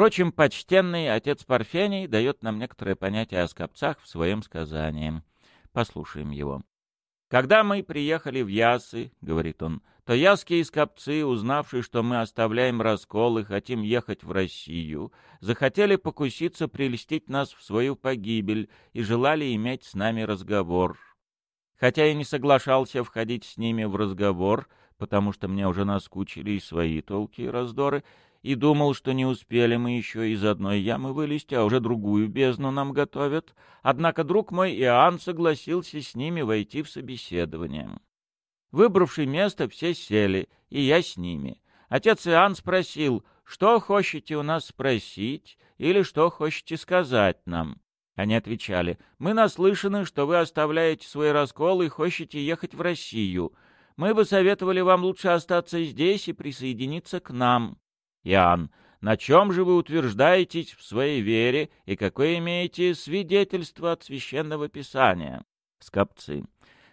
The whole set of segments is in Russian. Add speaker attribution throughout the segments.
Speaker 1: Впрочем, почтенный отец Парфений дает нам некоторое понятие о скопцах в своем сказании. Послушаем его. «Когда мы приехали в Ясы, — говорит он, — то яские скопцы, узнавшие, что мы оставляем раскол и хотим ехать в Россию, захотели покуситься прелестить нас в свою погибель и желали иметь с нами разговор. Хотя я не соглашался входить с ними в разговор, потому что мне уже наскучили и свои толки и раздоры, и думал, что не успели мы еще из одной ямы вылезти, а уже другую бездну нам готовят. Однако друг мой Иоанн согласился с ними войти в собеседование. Выбравши место, все сели, и я с ними. Отец Иоанн спросил, что хочете у нас спросить или что хочете сказать нам. Они отвечали, мы наслышаны, что вы оставляете свой раскол и хотите ехать в Россию. Мы бы советовали вам лучше остаться здесь и присоединиться к нам. Иоанн, на чем же вы утверждаетесь в своей вере и какое имеете свидетельство от Священного Писания? Скопцы.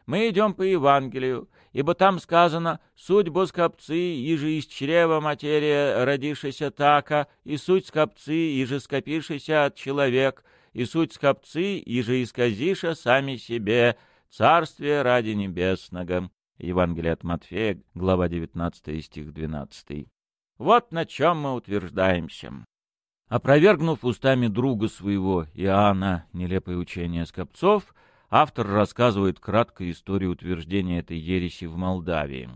Speaker 1: Мы идем по Евангелию, ибо там сказано «Суть скопцы, иже из чрева материя родившаяся така, и суть скопцы, иже скопившийся от человек, и суть скопцы, иже исказиша сами себе, царствие ради небесного». Евангелие от Матфея, глава 19, стих 12. Вот на чем мы утверждаемся. Опровергнув устами друга своего Иоанна нелепое учение скопцов, автор рассказывает кратко историю утверждения этой ереси в Молдавии.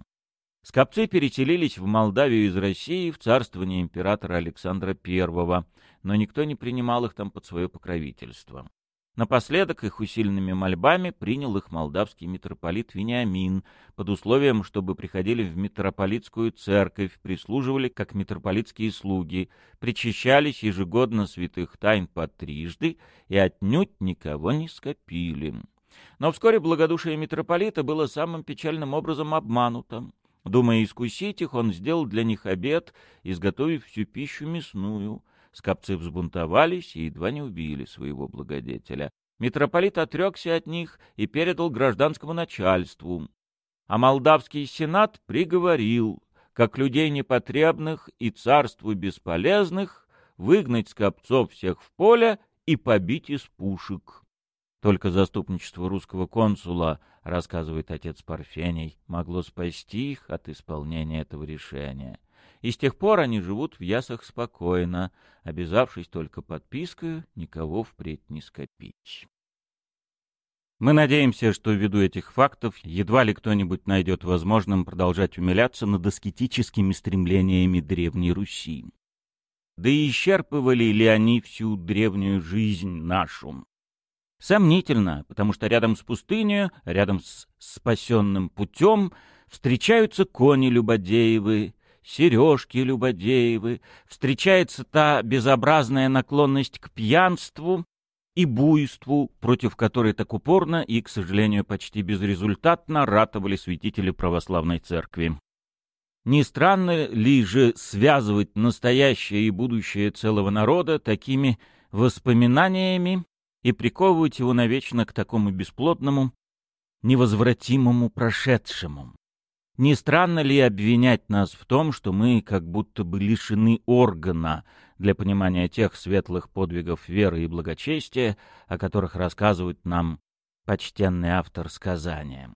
Speaker 1: Скопцы переселились в Молдавию из России в царствование императора Александра I, но никто не принимал их там под свое покровительство. Напоследок их усиленными мольбами принял их молдавский митрополит Вениамин под условием, чтобы приходили в митрополитскую церковь, прислуживали как митрополитские слуги, причащались ежегодно святых тайн по трижды и отнюдь никого не скопили. Но вскоре благодушие митрополита было самым печальным образом обмануто. Думая искусить их, он сделал для них обед, изготовив всю пищу мясную — Скопцы взбунтовались и едва не убили своего благодетеля. Митрополит отрекся от них и передал гражданскому начальству. А молдавский сенат приговорил, как людей непотребных и царству бесполезных, выгнать скопцов всех в поле и побить из пушек. Только заступничество русского консула, рассказывает отец Парфений, могло спасти их от исполнения этого решения и с тех пор они живут в ясах спокойно, обязавшись только подпиской никого впредь не скопить. Мы надеемся, что ввиду этих фактов едва ли кто-нибудь найдет возможным продолжать умиляться над аскетическими стремлениями Древней Руси. Да и исчерпывали ли они всю древнюю жизнь нашу? Сомнительно, потому что рядом с пустыней, рядом с спасенным путем встречаются кони-любодеевы, сережки Любодеевы, встречается та безобразная наклонность к пьянству и буйству, против которой так упорно и, к сожалению, почти безрезультатно ратовали святители православной церкви. Не странно ли же связывать настоящее и будущее целого народа такими воспоминаниями и приковывать его навечно к такому бесплодному, невозвратимому прошедшему? Не странно ли обвинять нас в том, что мы как будто бы лишены органа для понимания тех светлых подвигов веры и благочестия, о которых рассказывает нам почтенный автор сказания?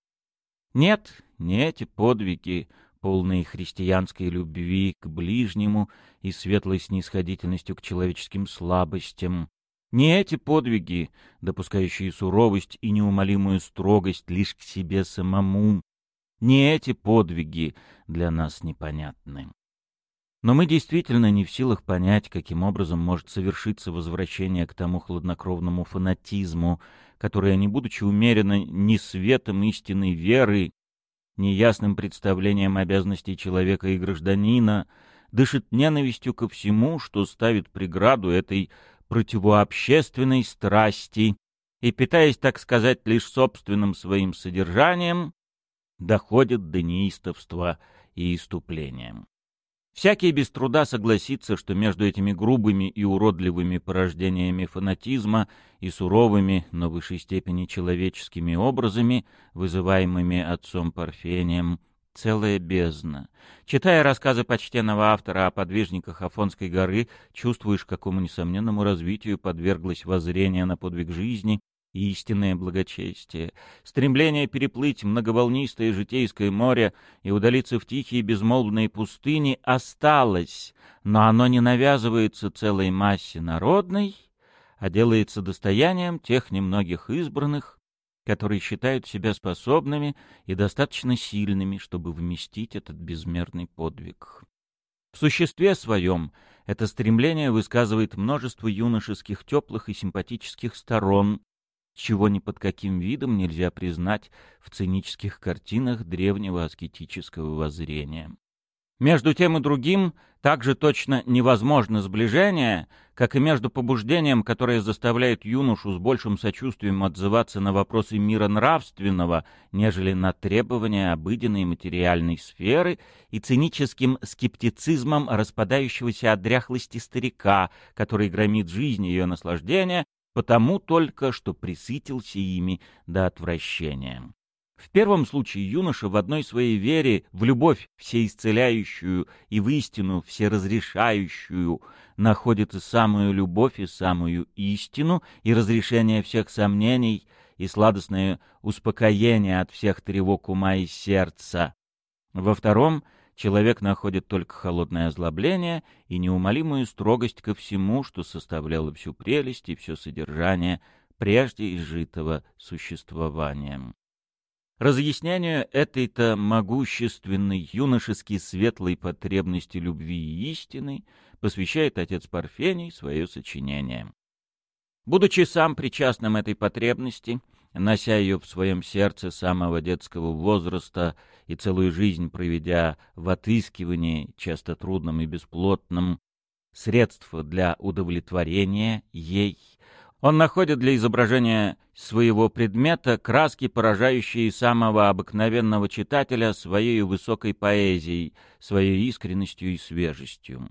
Speaker 1: Нет, не эти подвиги, полные христианской любви к ближнему и светлой снисходительностью к человеческим слабостям, не эти подвиги, допускающие суровость и неумолимую строгость лишь к себе самому, не эти подвиги для нас непонятны. Но мы действительно не в силах понять, каким образом может совершиться возвращение к тому хладнокровному фанатизму, которое, не будучи умерено ни светом истинной веры, ни ясным представлением обязанностей человека и гражданина, дышит ненавистью ко всему, что ставит преграду этой противообщественной страсти, и, питаясь, так сказать, лишь собственным своим содержанием, доходит до неистовства и иступления. Всякий без труда согласится, что между этими грубыми и уродливыми порождениями фанатизма и суровыми, но в высшей степени человеческими образами, вызываемыми отцом Парфением, целая бездна. Читая рассказы почтенного автора о подвижниках Афонской горы, чувствуешь, какому несомненному развитию подверглось воззрение на подвиг жизни истинное благочестие. Стремление переплыть многоволнистое житейское море и удалиться в тихие безмолвные пустыни осталось, но оно не навязывается целой массе народной, а делается достоянием тех немногих избранных, которые считают себя способными и достаточно сильными, чтобы вместить этот безмерный подвиг. В существе своем это стремление высказывает множество юношеских теплых и симпатических сторон, чего ни под каким видом нельзя признать в цинических картинах древнего аскетического воззрения. Между тем и другим также точно невозможно сближение, как и между побуждением, которое заставляет юношу с большим сочувствием отзываться на вопросы мира нравственного, нежели на требования обыденной материальной сферы, и циническим скептицизмом распадающегося от дряхлости старика, который громит жизнь и ее наслаждения, потому только что присытился ими до отвращения. В первом случае юноша в одной своей вере, в любовь всеисцеляющую и в истину всеразрешающую, находит и самую любовь, и самую истину, и разрешение всех сомнений, и сладостное успокоение от всех тревог ума и сердца. Во втором человек находит только холодное озлобление и неумолимую строгость ко всему, что составляло всю прелесть и все содержание прежде изжитого существования. Разъяснению этой-то могущественной юношески светлой потребности любви и истины посвящает отец Парфений свое сочинение. Будучи сам причастным этой потребности, нося ее в своем сердце самого детского возраста и целую жизнь проведя в отыскивании, часто трудном и бесплотном, средств для удовлетворения ей — он находит для изображения своего предмета краски, поражающие самого обыкновенного читателя своей высокой поэзией, своей искренностью и свежестью.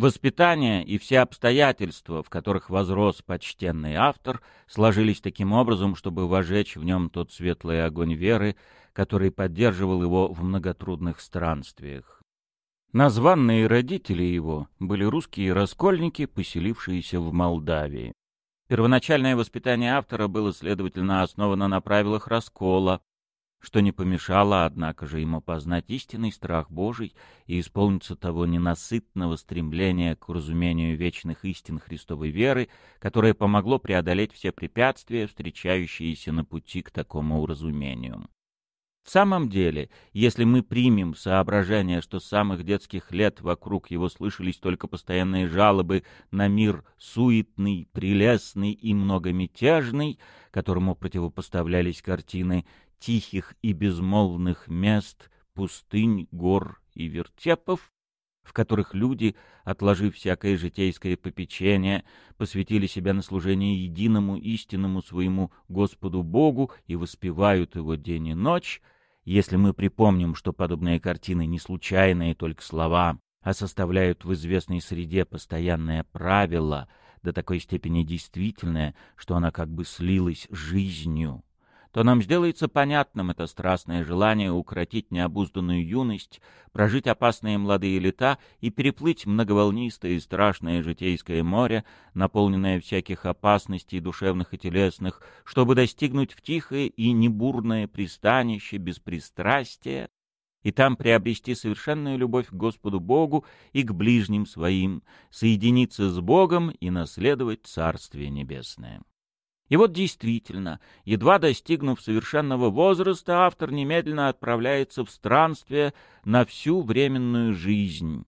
Speaker 1: Воспитание и все обстоятельства, в которых возрос почтенный автор, сложились таким образом, чтобы вожечь в нем тот светлый огонь веры, который поддерживал его в многотрудных странствиях. Названные родители его были русские раскольники, поселившиеся в Молдавии. Первоначальное воспитание автора было, следовательно, основано на правилах раскола, что не помешало, однако же, ему познать истинный страх Божий и исполниться того ненасытного стремления к разумению вечных истин Христовой веры, которое помогло преодолеть все препятствия, встречающиеся на пути к такому уразумению. В самом деле, если мы примем соображение, что с самых детских лет вокруг его слышались только постоянные жалобы на мир суетный, прелестный и многомятежный, которому противопоставлялись картины тихих и безмолвных мест, пустынь, гор и вертепов, в которых люди, отложив всякое житейское попечение, посвятили себя на служение единому истинному своему Господу Богу и воспевают его день и ночь, если мы припомним, что подобные картины не случайные только слова, а составляют в известной среде постоянное правило, до такой степени действительное, что она как бы слилась жизнью, то нам сделается понятным это страстное желание укротить необузданную юность, прожить опасные молодые лета и переплыть многоволнистое и страшное житейское море, наполненное всяких опасностей душевных и телесных, чтобы достигнуть в тихое и небурное пристанище беспристрастия, и там приобрести совершенную любовь к Господу Богу и к ближним своим, соединиться с Богом и наследовать Царствие Небесное. И вот действительно, едва достигнув совершенного возраста, автор немедленно отправляется в странствие на всю временную жизнь.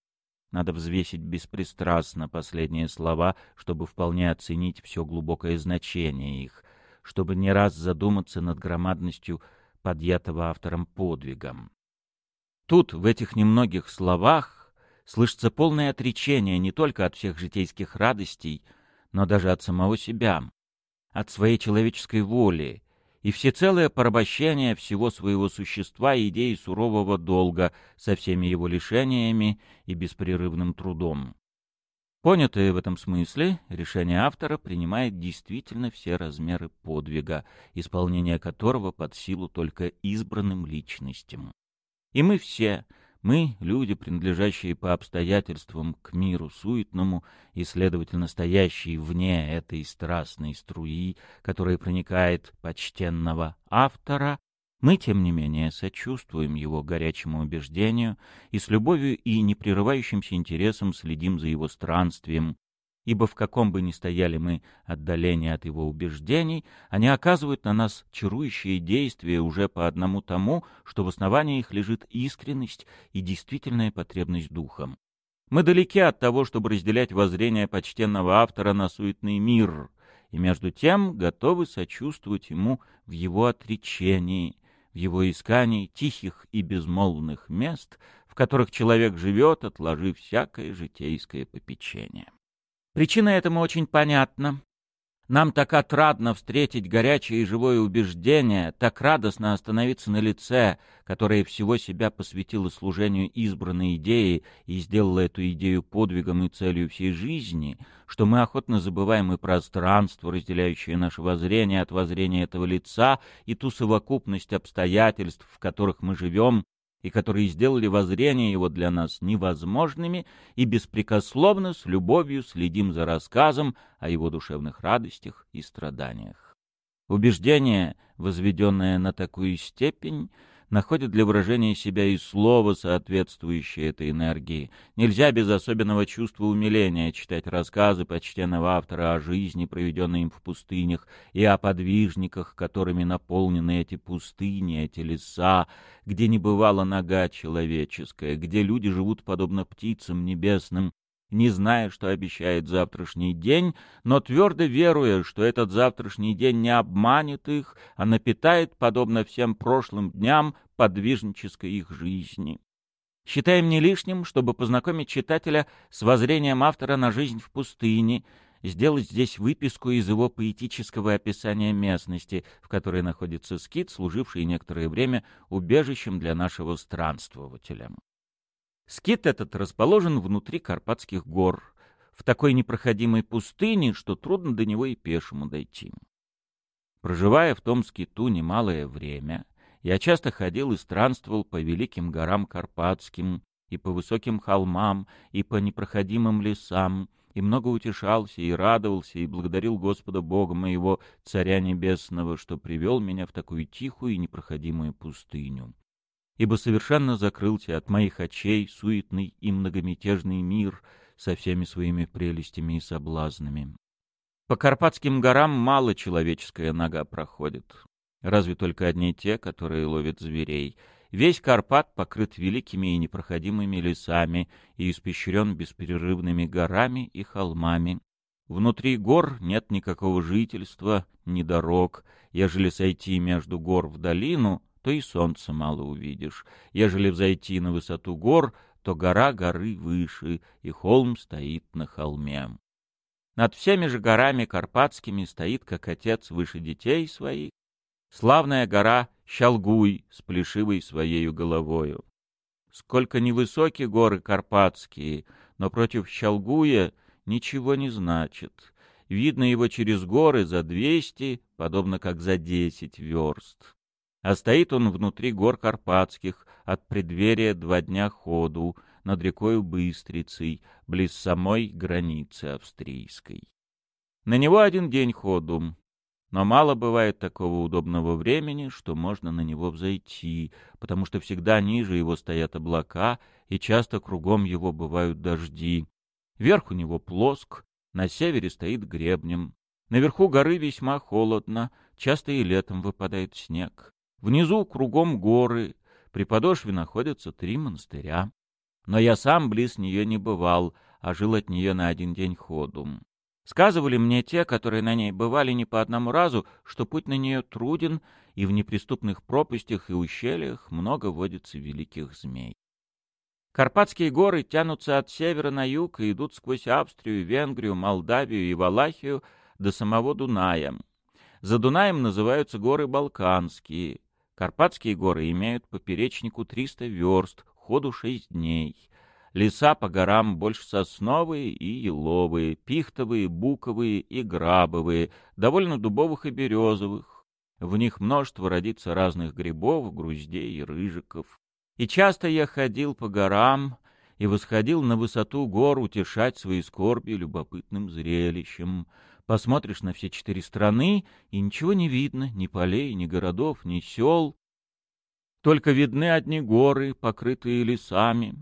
Speaker 1: Надо взвесить беспристрастно последние слова, чтобы вполне оценить все глубокое значение их, чтобы не раз задуматься над громадностью подъятого автором подвигом. Тут, в этих немногих словах, слышится полное отречение не только от всех житейских радостей, но даже от самого себя от своей человеческой воли и всецелое порабощение всего своего существа идеи сурового долга со всеми его лишениями и беспрерывным трудом. Понятое в этом смысле, решение автора принимает действительно все размеры подвига, исполнение которого под силу только избранным личностям. И мы все, мы, люди, принадлежащие по обстоятельствам к миру суетному и, следовательно, стоящие вне этой страстной струи, которая проникает почтенного автора, мы, тем не менее, сочувствуем его горячему убеждению и с любовью и непрерывающимся интересом следим за его странствием, ибо в каком бы ни стояли мы отдалении от его убеждений, они оказывают на нас чарующие действия уже по одному тому, что в основании их лежит искренность и действительная потребность духом. Мы далеки от того, чтобы разделять воззрение почтенного автора на суетный мир, и между тем готовы сочувствовать ему в его отречении, в его искании тихих и безмолвных мест, в которых человек живет, отложив всякое житейское попечение. Причина этому очень понятна. Нам так отрадно встретить горячее и живое убеждение, так радостно остановиться на лице, которое всего себя посвятило служению избранной идеи и сделало эту идею подвигом и целью всей жизни, что мы охотно забываем и пространство, разделяющее наше воззрение от воззрения этого лица, и ту совокупность обстоятельств, в которых мы живем, и которые сделали воззрение его для нас невозможными, и беспрекословно с любовью следим за рассказом о его душевных радостях и страданиях. Убеждение, возведенное на такую степень, находит для выражения себя и слово, соответствующее этой энергии. Нельзя без особенного чувства умиления читать рассказы почтенного автора о жизни, проведенной им в пустынях, и о подвижниках, которыми наполнены эти пустыни, эти леса, где не бывала нога человеческая, где люди живут подобно птицам небесным, не зная, что обещает завтрашний день, но твердо веруя, что этот завтрашний день не обманет их, а напитает, подобно всем прошлым дням, подвижнической их жизни. Считаем не лишним, чтобы познакомить читателя с воззрением автора на жизнь в пустыне, сделать здесь выписку из его поэтического описания местности, в которой находится скит, служивший некоторое время убежищем для нашего странствователя. Скит этот расположен внутри Карпатских гор, в такой непроходимой пустыне, что трудно до него и пешему дойти. Проживая в том скиту немалое время, я часто ходил и странствовал по великим горам Карпатским, и по высоким холмам, и по непроходимым лесам, и много утешался, и радовался, и благодарил Господа Бога моего, Царя Небесного, что привел меня в такую тихую и непроходимую пустыню ибо совершенно закрылся от моих очей суетный и многомятежный мир со всеми своими прелестями и соблазнами. По Карпатским горам мало человеческая нога проходит, разве только одни те, которые ловят зверей. Весь Карпат покрыт великими и непроходимыми лесами и испещрен бесперерывными горами и холмами. Внутри гор нет никакого жительства, ни дорог. Ежели сойти между гор в долину, то и солнца мало увидишь. Ежели взойти на высоту гор, то гора горы выше, и холм стоит на холме. Над всеми же горами карпатскими стоит, как отец выше детей своих, славная гора Щалгуй с плешивой своею головою. Сколько невысокие горы карпатские, но против Щалгуя ничего не значит. Видно его через горы за двести, подобно как за десять верст. А стоит он внутри гор Карпатских, от преддверия два дня ходу, над рекою Быстрицей, близ самой границы австрийской. На него один день ходу, но мало бывает такого удобного времени, что можно на него взойти, потому что всегда ниже его стоят облака, и часто кругом его бывают дожди. Верх у него плоск, на севере стоит гребнем. Наверху горы весьма холодно, часто и летом выпадает снег. Внизу кругом горы, при подошве находятся три монастыря. Но я сам близ нее не бывал, а жил от нее на один день ходу. Сказывали мне те, которые на ней бывали не по одному разу, что путь на нее труден, и в неприступных пропастях и ущельях много водится великих змей. Карпатские горы тянутся от севера на юг и идут сквозь Австрию, Венгрию, Молдавию и Валахию до самого Дуная. За Дунаем называются горы Балканские, Карпатские горы имеют поперечнику 300 верст, ходу 6 дней. Леса по горам больше сосновые и еловые, пихтовые, буковые и грабовые, довольно дубовых и березовых. В них множество родится разных грибов, груздей и рыжиков. И часто я ходил по горам и восходил на высоту гор утешать свои скорби любопытным зрелищем. Посмотришь на все четыре страны, и ничего не видно, ни полей, ни городов, ни сел. Только видны одни горы, покрытые лесами.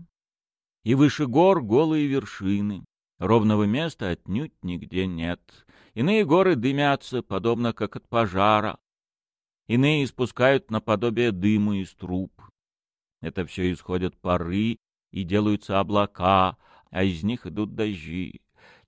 Speaker 1: И выше гор голые вершины. Ровного места отнюдь нигде нет. Иные горы дымятся, подобно как от пожара. Иные испускают наподобие дыма из труб. Это все исходят пары и делаются облака, а из них идут дожди.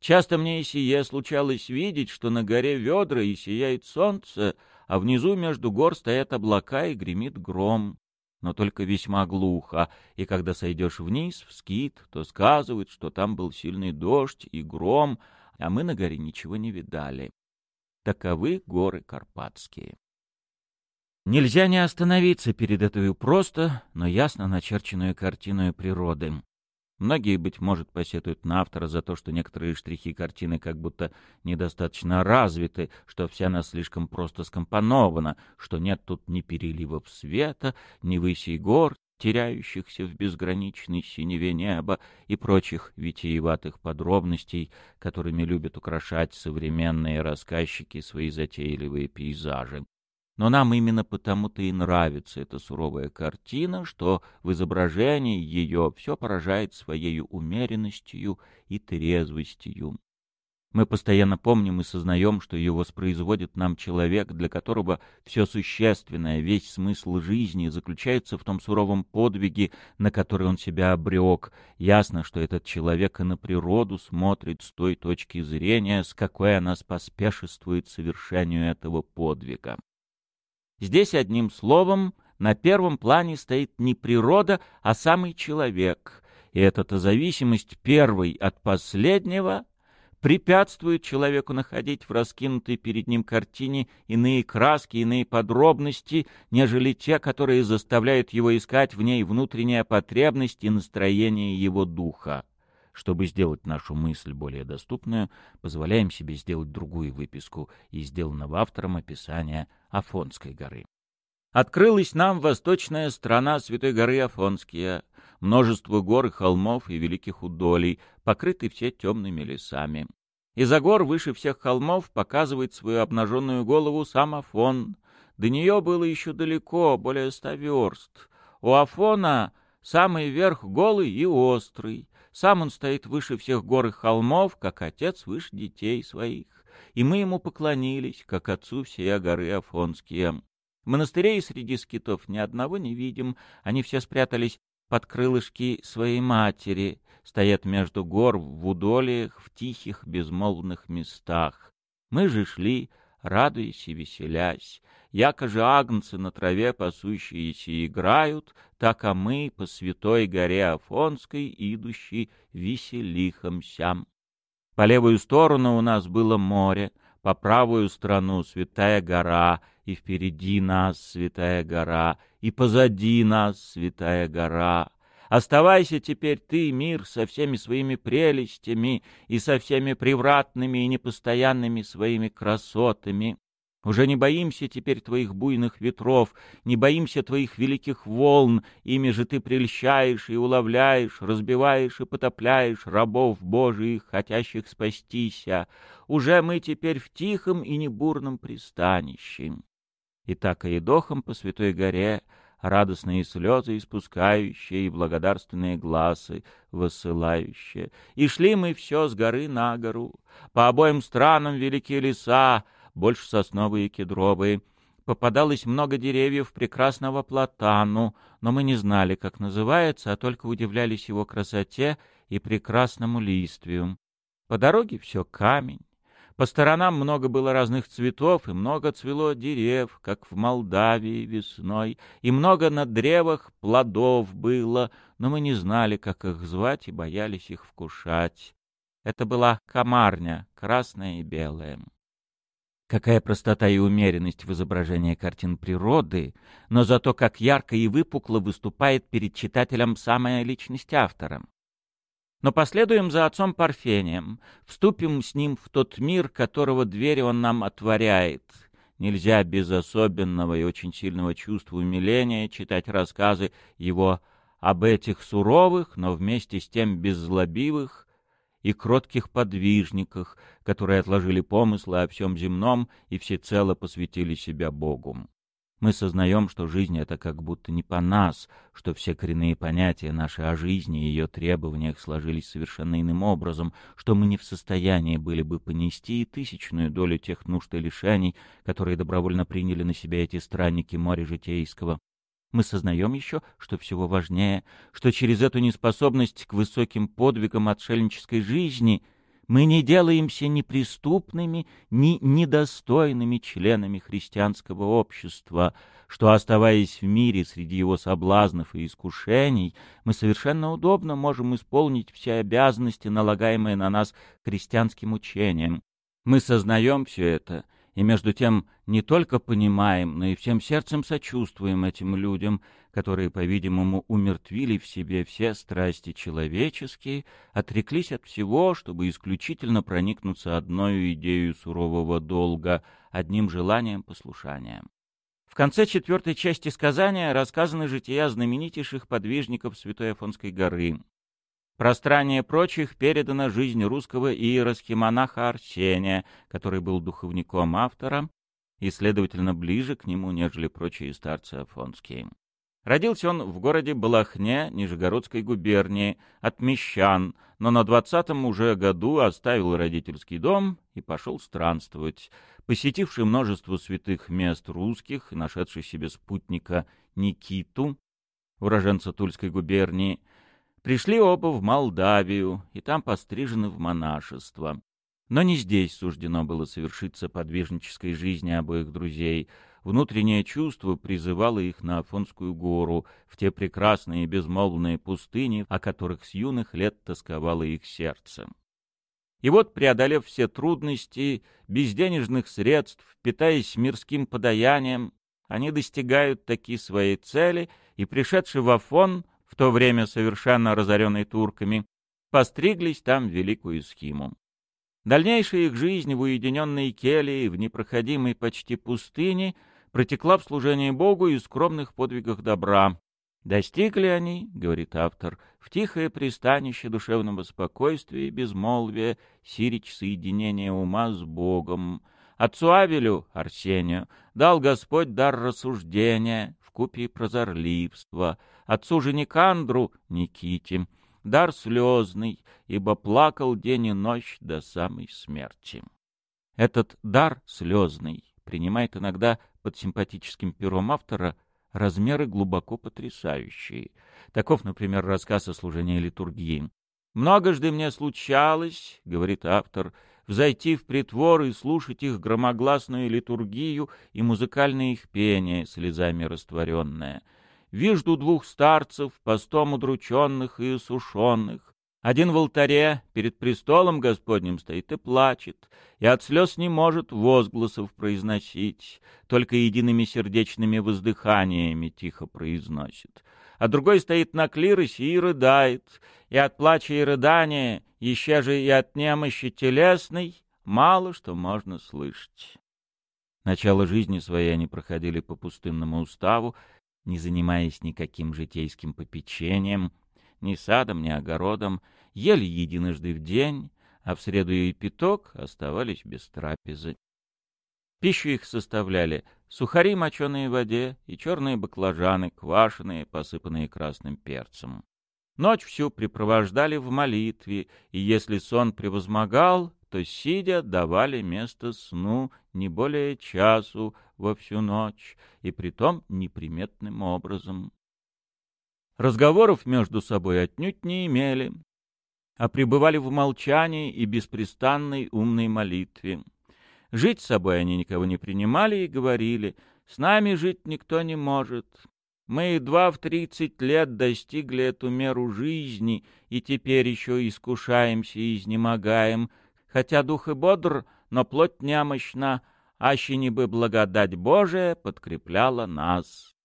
Speaker 1: Часто мне и сие случалось видеть, что на горе ведра и сияет солнце, а внизу между гор стоят облака и гремит гром. Но только весьма глухо, и когда сойдешь вниз, в скит, то сказывают, что там был сильный дождь и гром, а мы на горе ничего не видали. Таковы горы Карпатские. Нельзя не остановиться перед этой просто, но ясно начерченную картиной природы. Многие, быть может, посетуют на автора за то, что некоторые штрихи картины как будто недостаточно развиты, что вся она слишком просто скомпонована, что нет тут ни переливов света, ни высей гор, теряющихся в безграничной синеве неба и прочих витиеватых подробностей, которыми любят украшать современные рассказчики свои затейливые пейзажи. Но нам именно потому-то и нравится эта суровая картина, что в изображении ее все поражает своей умеренностью и трезвостью. Мы постоянно помним и сознаем, что ее воспроизводит нам человек, для которого все существенное, весь смысл жизни заключается в том суровом подвиге, на который он себя обрек. Ясно, что этот человек и на природу смотрит с той точки зрения, с какой она споспешествует совершению этого подвига. Здесь, одним словом, на первом плане стоит не природа, а самый человек, и эта зависимость первой от последнего препятствует человеку находить в раскинутой перед ним картине иные краски, иные подробности, нежели те, которые заставляют его искать в ней внутренняя потребность и настроение его духа. Чтобы сделать нашу мысль более доступную, позволяем себе сделать другую выписку из сделанного автором описания Афонской горы. Открылась нам восточная страна Святой горы Афонския, множество гор и холмов и великих удолей, покрыты все темными лесами. Из-за гор выше всех холмов показывает свою обнаженную голову сам Афон. До нее было еще далеко, более ста верст. У Афона самый верх голый и острый, сам он стоит выше всех гор и холмов, как отец выше детей своих. И мы ему поклонились, как отцу всея горы Афонские. Монастырей среди скитов ни одного не видим, они все спрятались под крылышки своей матери, стоят между гор в удолиях, в тихих безмолвных местах. Мы же шли, радуясь и веселясь. Яко же агнцы на траве пасущиеся играют, так а мы по святой горе Афонской, идущей веселихомся. По левую сторону у нас было море, по правую сторону святая гора, и впереди нас святая гора, и позади нас святая гора. Оставайся теперь ты, мир, со всеми своими прелестями и со всеми превратными и непостоянными своими красотами. Уже не боимся теперь твоих буйных ветров, не боимся твоих великих волн, ими же ты прельщаешь и уловляешь, разбиваешь и потопляешь рабов Божиих, хотящих спастися. Уже мы теперь в тихом и небурном пристанище. И так и дохом по святой горе, радостные слезы испускающие и благодарственные глазы высылающие. И шли мы все с горы на гору, по обоим странам великие леса, больше сосновые и кедровые. Попадалось много деревьев прекрасного платану, но мы не знали, как называется, а только удивлялись его красоте и прекрасному листвию. По дороге все камень. По сторонам много было разных цветов, и много цвело дерев, как в Молдавии весной, и много на древах плодов было, но мы не знали, как их звать, и боялись их вкушать. Это была комарня, красная и белая. Какая простота и умеренность в изображении картин природы, но зато как ярко и выпукло выступает перед читателем самая личность автора. Но последуем за отцом Парфением, вступим с ним в тот мир, которого двери он нам отворяет. Нельзя без особенного и очень сильного чувства умиления читать рассказы его об этих суровых, но вместе с тем беззлобивых и кротких подвижниках, которые отложили помыслы о всем земном и всецело посвятили себя Богу. Мы сознаем, что жизнь — это как будто не по нас, что все коренные понятия наши о жизни и ее требованиях сложились совершенно иным образом, что мы не в состоянии были бы понести и тысячную долю тех нужд и лишений, которые добровольно приняли на себя эти странники моря житейского. Мы сознаем еще, что всего важнее, что через эту неспособность к высоким подвигам отшельнической жизни — мы не делаемся неприступными, ни недостойными членами христианского общества, что, оставаясь в мире среди его соблазнов и искушений, мы совершенно удобно можем исполнить все обязанности, налагаемые на нас христианским учением. Мы сознаем все это и между тем не только понимаем, но и всем сердцем сочувствуем этим людям, которые, по-видимому, умертвили в себе все страсти человеческие, отреклись от всего, чтобы исключительно проникнуться одной идеей сурового долга, одним желанием послушания. В конце четвертой части сказания рассказаны жития знаменитейших подвижников Святой Афонской горы. Пространнее прочих передана жизнь русского иеросхимонаха Арсения, который был духовником автора и, следовательно, ближе к нему, нежели прочие старцы афонские. Родился он в городе Балахне Нижегородской губернии, от мещан, но на двадцатом уже году оставил родительский дом и пошел странствовать. Посетивший множество святых мест русских и нашедший себе спутника Никиту, уроженца Тульской губернии, Пришли оба в Молдавию, и там пострижены в монашество. Но не здесь суждено было совершиться подвижнической жизни обоих друзей. Внутреннее чувство призывало их на Афонскую гору, в те прекрасные безмолвные пустыни, о которых с юных лет тосковало их сердце. И вот, преодолев все трудности, без денежных средств, питаясь мирским подаянием, они достигают таки своей цели, и, пришедший в Афон, в то время совершенно разоренный турками, постриглись там великую схиму. Дальнейшая их жизнь в уединенной келье в непроходимой почти пустыне протекла в служении Богу и скромных подвигах добра. Достигли они, говорит автор, в тихое пристанище душевного спокойствия и безмолвия, сирич соединения ума с Богом. Отцу Авелю, Арсению, дал Господь дар рассуждения, в купе прозорливства — отцу же Никандру, Никите, дар слезный, ибо плакал день и ночь до самой смерти. Этот дар слезный принимает иногда под симпатическим пером автора размеры глубоко потрясающие. Таков, например, рассказ о служении литургии. «Многожды мне случалось, — говорит автор, — взойти в притвор и слушать их громогласную литургию и музыкальное их пение, слезами растворенное. Вижду двух старцев, постом удрученных и осушенных. Один в алтаре перед престолом Господним стоит и плачет, и от слез не может возгласов произносить, только едиными сердечными воздыханиями тихо произносит. А другой стоит на клиросе и рыдает, и от плача и рыдания, еще же и от немощи телесной, мало что можно слышать. Начало жизни своей они проходили по пустынному уставу, не занимаясь никаким житейским попечением, ни садом, ни огородом, ели единожды в день, а в среду и пяток оставались без трапезы. Пищу их составляли сухари, моченые в воде, и черные баклажаны, квашеные, посыпанные красным перцем. Ночь всю припровождали в молитве, и если сон превозмогал, то, сидя, давали место сну не более часу во всю ночь, и притом неприметным образом. Разговоров между собой отнюдь не имели, а пребывали в молчании и беспрестанной умной молитве. Жить с собой они никого не принимали и говорили, «С нами жить никто не может. Мы едва в тридцать лет достигли эту меру жизни, и теперь еще искушаемся и изнемогаем, хотя дух и бодр, но плоть немощна, аще не бы благодать Божия подкрепляла нас.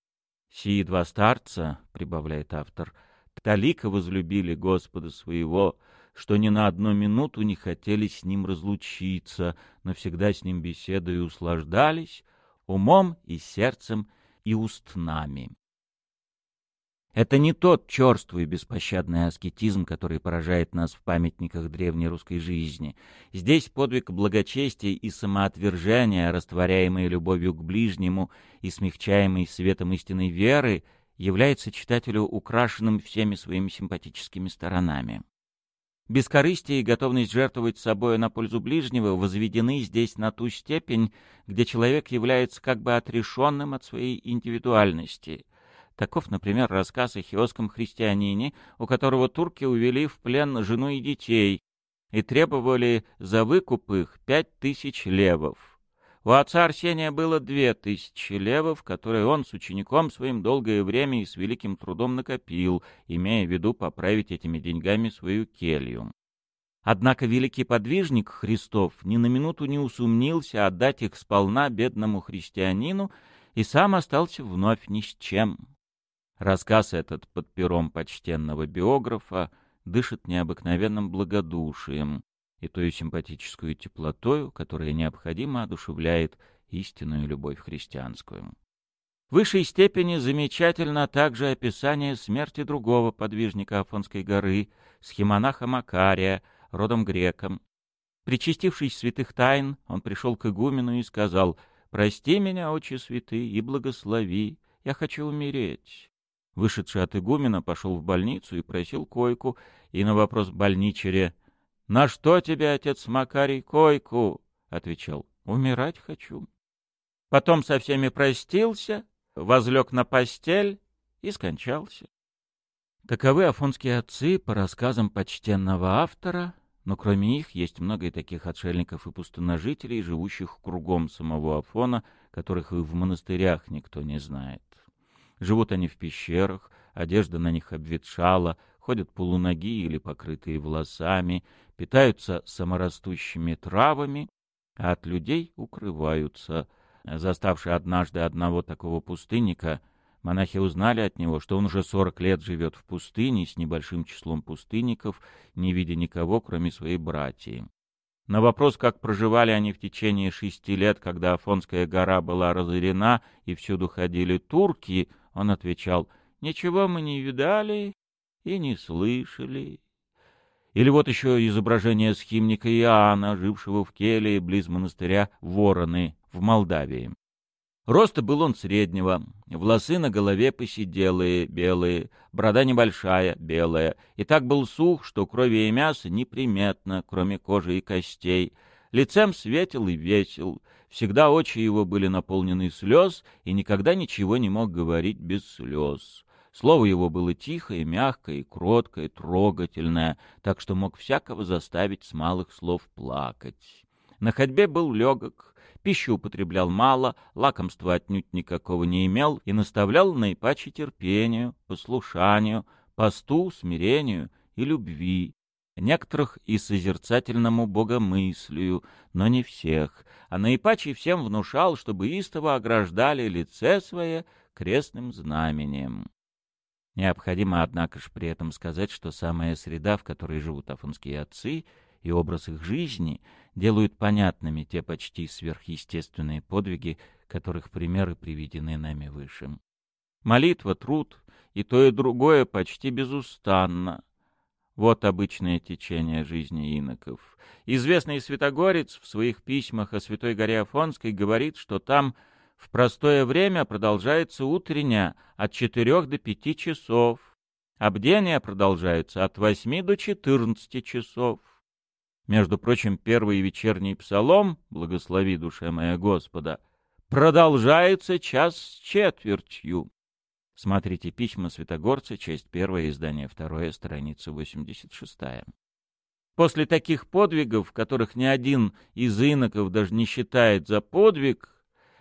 Speaker 1: Сии два старца, — прибавляет автор, — талика возлюбили Господа своего, что ни на одну минуту не хотели с ним разлучиться, но всегда с ним беседой услаждались умом и сердцем и устнами. Это не тот черствый беспощадный аскетизм, который поражает нас в памятниках древней русской жизни. Здесь подвиг благочестия и самоотвержения, растворяемый любовью к ближнему и смягчаемый светом истинной веры, является читателю украшенным всеми своими симпатическими сторонами. Бескорыстие и готовность жертвовать собой на пользу ближнего возведены здесь на ту степень, где человек является как бы отрешенным от своей индивидуальности — Таков, например, рассказ о хиосском христианине, у которого турки увели в плен жену и детей и требовали за выкуп их пять тысяч левов. У отца Арсения было две тысячи левов, которые он с учеником своим долгое время и с великим трудом накопил, имея в виду поправить этими деньгами свою келью. Однако великий подвижник Христов ни на минуту не усомнился отдать их сполна бедному христианину и сам остался вновь ни с чем. Рассказ этот под пером почтенного биографа дышит необыкновенным благодушием и той симпатическую теплотою, которая необходимо одушевляет истинную любовь христианскую. В высшей степени замечательно также описание смерти другого подвижника Афонской горы, схемонаха Макария, родом греком. Причастившись святых тайн, он пришел к игумену и сказал, «Прости меня, отче святый, и благослови, я хочу умереть». Вышедший от игумена пошел в больницу и просил койку, и на вопрос больничере «На что тебе, отец Макарий, койку?» отвечал «Умирать хочу». Потом со всеми простился, возлег на постель и скончался. Таковы афонские отцы по рассказам почтенного автора, но кроме них есть много и таких отшельников и пустыножителей, живущих кругом самого Афона, которых и в монастырях никто не знает. Живут они в пещерах, одежда на них обветшала, ходят полуноги или покрытые волосами, питаются саморастущими травами, а от людей укрываются. Заставшие однажды одного такого пустынника, монахи узнали от него, что он уже сорок лет живет в пустыне с небольшим числом пустынников, не видя никого, кроме своей братьи. На вопрос, как проживали они в течение шести лет, когда Афонская гора была разорена и всюду ходили турки, он отвечал, «Ничего мы не видали и не слышали». Или вот еще изображение схимника Иоанна, жившего в келье близ монастыря Вороны в Молдавии. Роста был он среднего, волосы на голове посиделые, белые, борода небольшая, белая, и так был сух, что крови и мяса неприметно, кроме кожи и костей. Лицем светил и весел, Всегда очи его были наполнены слез, и никогда ничего не мог говорить без слез. Слово его было тихое, мягкое, кроткое, трогательное, так что мог всякого заставить с малых слов плакать. На ходьбе был легок, пищу употреблял мало, лакомства отнюдь никакого не имел и наставлял наипаче терпению, послушанию, посту, смирению и любви, некоторых и созерцательному богомыслию, но не всех, а наипаче всем внушал, чтобы истово ограждали лице свое крестным знамением. Необходимо, однако же, при этом сказать, что самая среда, в которой живут афонские отцы, и образ их жизни делают понятными те почти сверхъестественные подвиги, которых примеры приведены нами выше. Молитва, труд и то и другое почти безустанно, вот обычное течение жизни иноков. Известный святогорец в своих письмах о Святой горе Афонской говорит, что там в простое время продолжается утренняя от четырех до пяти часов, а бдения продолжаются от восьми до четырнадцати часов. Между прочим, первый вечерний псалом, благослови душе моя Господа, продолжается час с четвертью. Смотрите письма Святогорца, часть первая, издание второе, страница 86. После таких подвигов, которых ни один из иноков даже не считает за подвиг,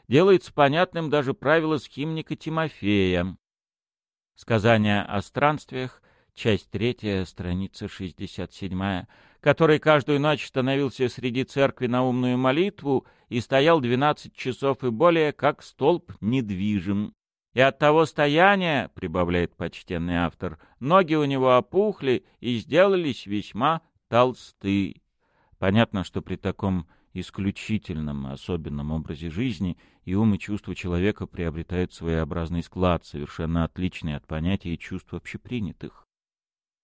Speaker 1: делается понятным даже правило схимника Тимофея. Сказание о странствиях, часть третья, страница 67, который каждую ночь становился среди церкви на умную молитву и стоял двенадцать часов и более, как столб недвижим. И от того стояния, — прибавляет почтенный автор, — ноги у него опухли и сделались весьма толсты. Понятно, что при таком исключительном, особенном образе жизни, и ум и чувства человека приобретают своеобразный склад, совершенно отличный от понятий и чувств общепринятых.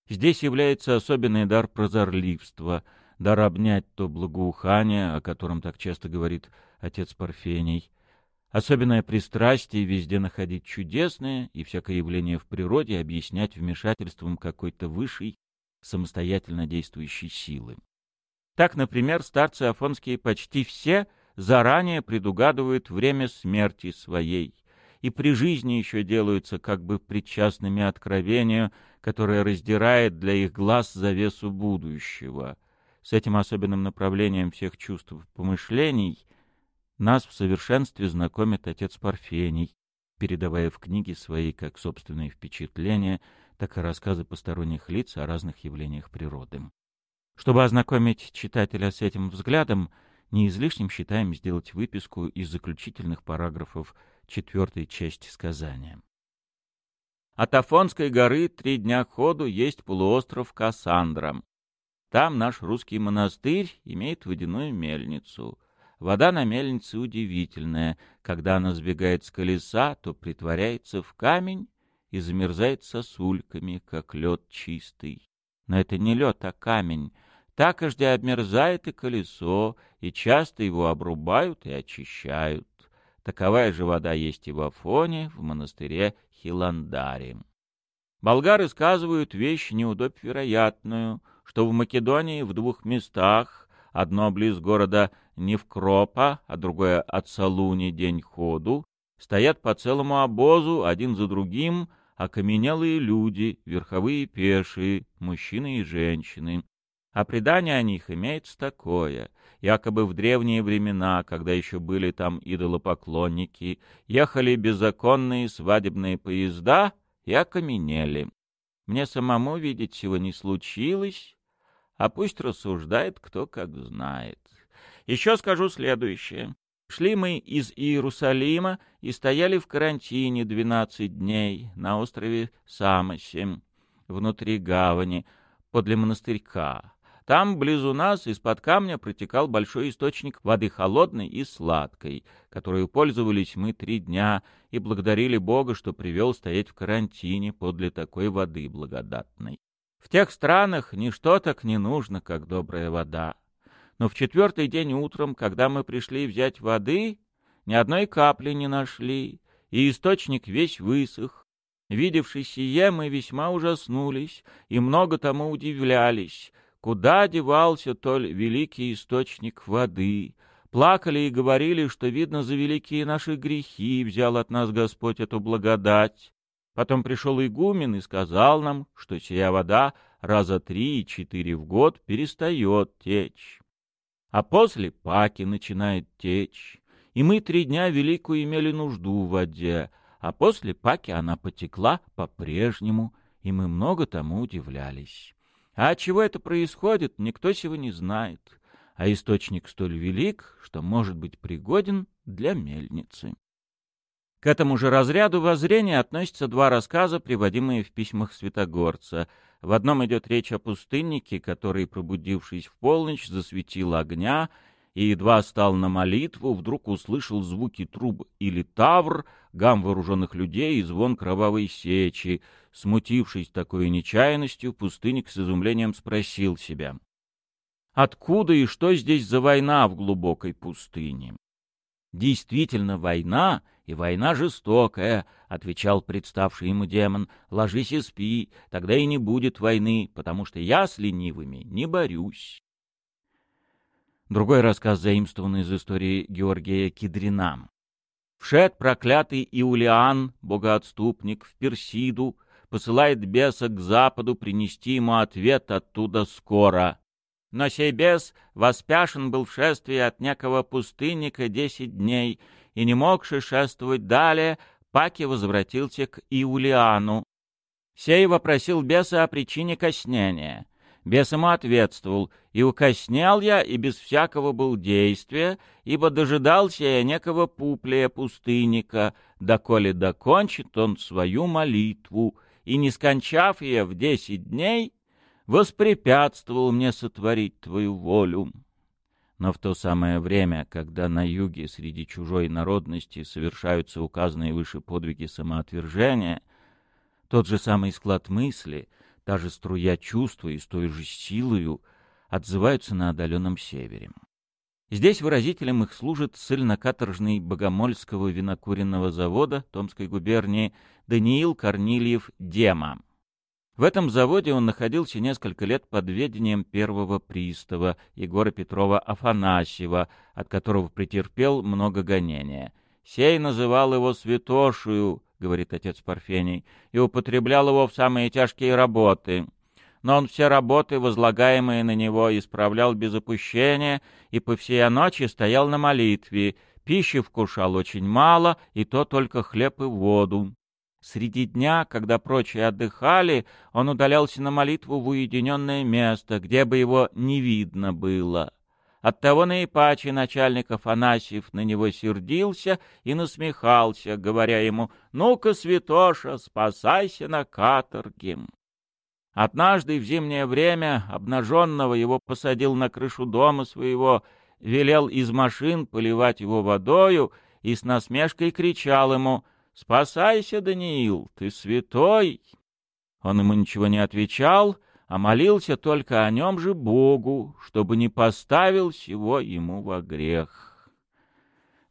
Speaker 1: Здесь является особенный дар прозорливства, дар обнять то благоухание, о котором так часто говорит отец Парфений, особенное пристрастие везде находить чудесное и всякое явление в природе объяснять вмешательством какой-то высшей, самостоятельно действующей силы. Так, например, старцы афонские почти все заранее предугадывают время смерти своей, и при жизни еще делаются как бы причастными откровению, которое раздирает для их глаз завесу будущего. С этим особенным направлением всех чувств помышлений нас в совершенстве знакомит отец Парфений, передавая в книге свои как собственные впечатления, так и рассказы посторонних лиц о разных явлениях природы. Чтобы ознакомить читателя с этим взглядом, не излишним считаем сделать выписку из заключительных параграфов четвертой части сказания. От Афонской горы три дня ходу есть полуостров Кассандра. Там наш русский монастырь имеет водяную мельницу. Вода на мельнице удивительная. Когда она сбегает с колеса, то притворяется в камень и замерзает сосульками, как лед чистый. Но это не лед, а камень. Такожде обмерзает и колесо, и часто его обрубают и очищают. Таковая же вода есть и в Афоне, в монастыре Хиландаре. Болгары сказывают вещь неудобь вероятную, что в Македонии в двух местах, одно близ города Невкропа, а другое от Салуни день ходу, стоят по целому обозу, один за другим, окаменелые люди, верховые пешие, мужчины и женщины. А предание о них имеется такое. Якобы в древние времена, когда еще были там идолопоклонники, ехали беззаконные свадебные поезда и окаменели. Мне самому видеть всего не случилось, а пусть рассуждает кто как знает. Еще скажу следующее. Шли мы из Иерусалима и стояли в карантине двенадцать дней на острове Самосе, внутри гавани, подле монастырька. Там, близу нас, из-под камня протекал большой источник воды холодной и сладкой, которую пользовались мы три дня и благодарили Бога, что привел стоять в карантине подле такой воды благодатной. В тех странах ничто так не нужно, как добрая вода. Но в четвертый день утром, когда мы пришли взять воды, ни одной капли не нашли, и источник весь высох. Видевши сие, мы весьма ужаснулись и много тому удивлялись, Куда девался толь великий источник воды? Плакали и говорили, что, видно, за великие наши грехи взял от нас Господь эту благодать. Потом пришел игумен и сказал нам, что сия вода раза три и четыре в год перестает течь. А после паки начинает течь. И мы три дня великую имели нужду в воде, а после паки она потекла по-прежнему, и мы много тому удивлялись. А от чего это происходит, никто сего не знает, а источник столь велик, что может быть пригоден для мельницы. К этому же разряду воззрения относятся два рассказа, приводимые в письмах Святогорца. В одном идет речь о пустыннике, который, пробудившись в полночь, засветил огня и едва стал на молитву, вдруг услышал звуки труб или тавр, гам вооруженных людей и звон кровавой сечи. Смутившись такой нечаянностью, пустынник с изумлением спросил себя, «Откуда и что здесь за война в глубокой пустыне?» «Действительно война, и война жестокая», — отвечал представший ему демон. «Ложись и спи, тогда и не будет войны, потому что я с ленивыми не борюсь». Другой рассказ заимствован из истории Георгия Кедрина. Вшед проклятый Иулиан, богоотступник, в Персиду, посылает беса к западу принести ему ответ оттуда скоро. Но сей бес воспяшен был в шествии от некого пустынника десять дней, и не могши шествовать далее, Паки возвратился к Иулиану. Сей вопросил беса о причине коснения. Бес ему ответствовал, «И укоснял я, и без всякого был действия, ибо дожидался я некого пуплия пустынника, доколе докончит он свою молитву, и, не скончав ее в десять дней, воспрепятствовал мне сотворить твою волю». Но в то самое время, когда на юге среди чужой народности совершаются указанные выше подвиги самоотвержения, тот же самый склад мысли, та же струя чувства и с той же силою отзываются на отдаленном севере. Здесь выразителем их служит ссыльно-каторжный Богомольского винокуренного завода Томской губернии Даниил Корнильев Дема. В этом заводе он находился несколько лет под ведением первого пристава Егора Петрова Афанасьева, от которого претерпел много гонения. «Сей называл его святошую», — говорит отец Парфений, — «и употреблял его в самые тяжкие работы. Но он все работы, возлагаемые на него, исправлял без опущения и по всей ночи стоял на молитве, пищи вкушал очень мало, и то только хлеб и воду. Среди дня, когда прочие отдыхали, он удалялся на молитву в уединенное место, где бы его не видно было. Оттого наипаче начальник Афанасьев на него сердился и насмехался, говоря ему «Ну-ка, святоша, спасайся на каторге». Однажды в зимнее время обнаженного его посадил на крышу дома своего, велел из машин поливать его водою и с насмешкой кричал ему «Спасайся, Даниил, ты святой!» Он ему ничего не отвечал, а молился только о нем же Богу, чтобы не поставил сего ему во грех.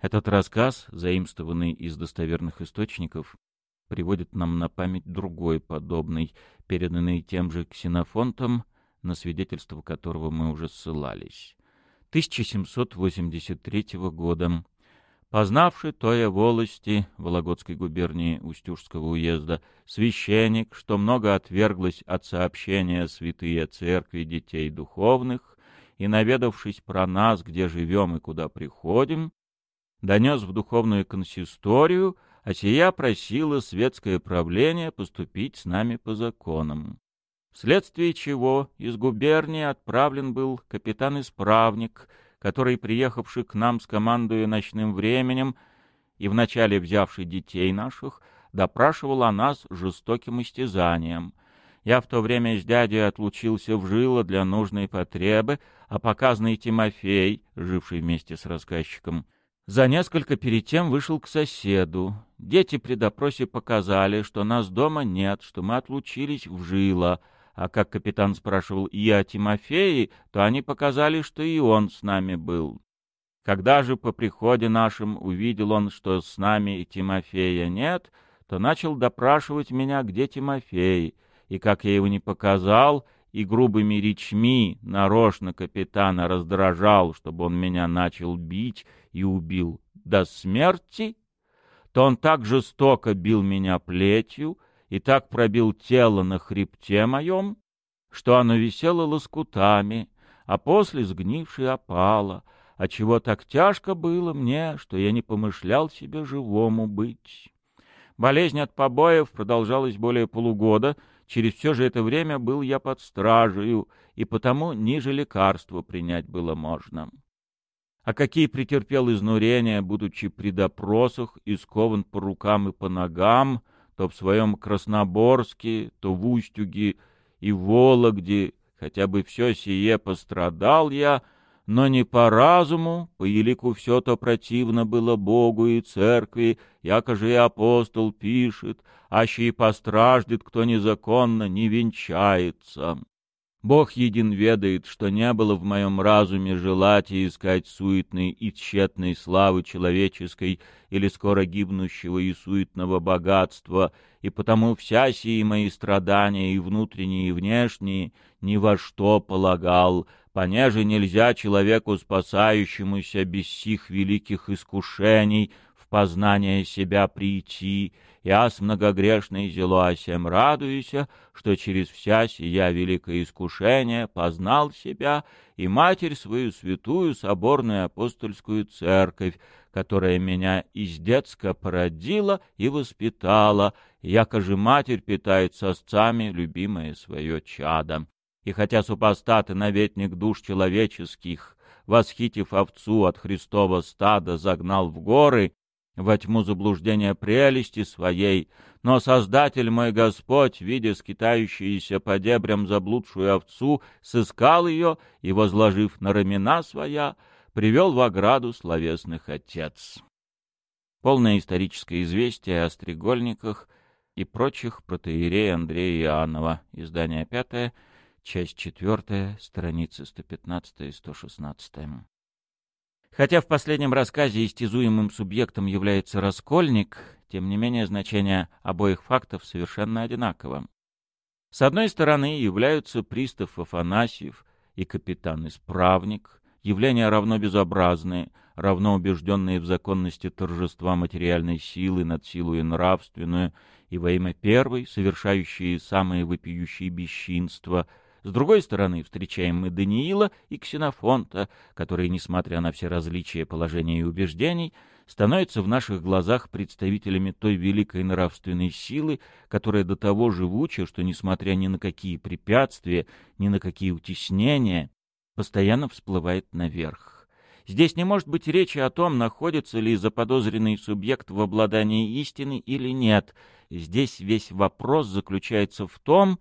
Speaker 1: Этот рассказ, заимствованный из достоверных источников, приводит нам на память другой подобный, переданный тем же ксенофонтом, на свидетельство которого мы уже ссылались. 1783 года Познавший тоя волости Вологодской губернии Устюжского уезда, священник, что много отверглось от сообщения святые церкви детей духовных, и, наведавшись про нас, где живем и куда приходим, донес в духовную консисторию, а сия просила светское правление поступить с нами по законам. Вследствие чего из губернии отправлен был капитан-исправник — который, приехавший к нам с командою ночным временем и вначале взявший детей наших, допрашивал о нас жестоким истязанием. Я в то время с дядей отлучился в жило для нужной потребы, а показанный Тимофей, живший вместе с рассказчиком, за несколько перед тем вышел к соседу. Дети при допросе показали, что нас дома нет, что мы отлучились в жило — а как капитан спрашивал и о Тимофее, то они показали, что и он с нами был. Когда же по приходе нашим увидел он, что с нами Тимофея нет, то начал допрашивать меня, где Тимофей, и как я его не показал, и грубыми речми нарочно капитана раздражал, чтобы он меня начал бить и убил до смерти, то он так жестоко бил меня плетью, и так пробил тело на хребте моем, что оно висело лоскутами, а после сгнившей опало, отчего так тяжко было мне, что я не помышлял себе живому быть. Болезнь от побоев продолжалась более полугода, через все же это время был я под стражею, и потому ниже лекарства принять было можно. А какие претерпел изнурения, будучи при допросах, искован по рукам и по ногам, то в своем Красноборске, то в Устюге и Вологде, хотя бы все сие пострадал я, но не по разуму, по елику все то противно было Богу и церкви, якоже и апостол пишет, аще и постраждет, кто незаконно не венчается. Бог един ведает, что не было в моем разуме желать и искать суетной и тщетной славы человеческой или скоро гибнущего и суетного богатства, и потому вся сии мои страдания, и внутренние, и внешние, ни во что полагал, понеже нельзя человеку, спасающемуся без сих великих искушений, познание себя прийти, я с многогрешной зелуасем радуюся, что через вся сия великое искушение познал себя и Матерь свою святую соборную апостольскую церковь, которая меня из детска породила и воспитала, якоже Матерь питает сосцами любимое свое чадо. И хотя супостаты наветник душ человеческих, восхитив овцу от Христова стада, загнал в горы, во тьму заблуждения прелести своей, но Создатель мой Господь, видя скитающуюся по дебрям заблудшую овцу, сыскал ее и, возложив на рамена своя, привел в ограду словесных отец. Полное историческое известие о стрегольниках и прочих протеерей Андрея Иоаннова, издание пятое, часть четвертая, страницы 115 и 116. Хотя в последнем рассказе истязуемым субъектом является Раскольник, тем не менее значение обоих фактов совершенно одинаково. С одной стороны являются пристав Афанасьев и капитан-исправник, явления равно безобразные, равно убежденные в законности торжества материальной силы над силой нравственную, и во имя первой, совершающие самые вопиющие бесчинства — с другой стороны, встречаем мы Даниила и Ксенофонта, которые, несмотря на все различия положения и убеждений, становятся в наших глазах представителями той великой нравственной силы, которая до того живуча, что, несмотря ни на какие препятствия, ни на какие утеснения, постоянно всплывает наверх. Здесь не может быть речи о том, находится ли заподозренный субъект в обладании истины или нет. Здесь весь вопрос заключается в том,